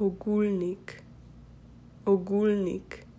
ogulnik. Ogulnik.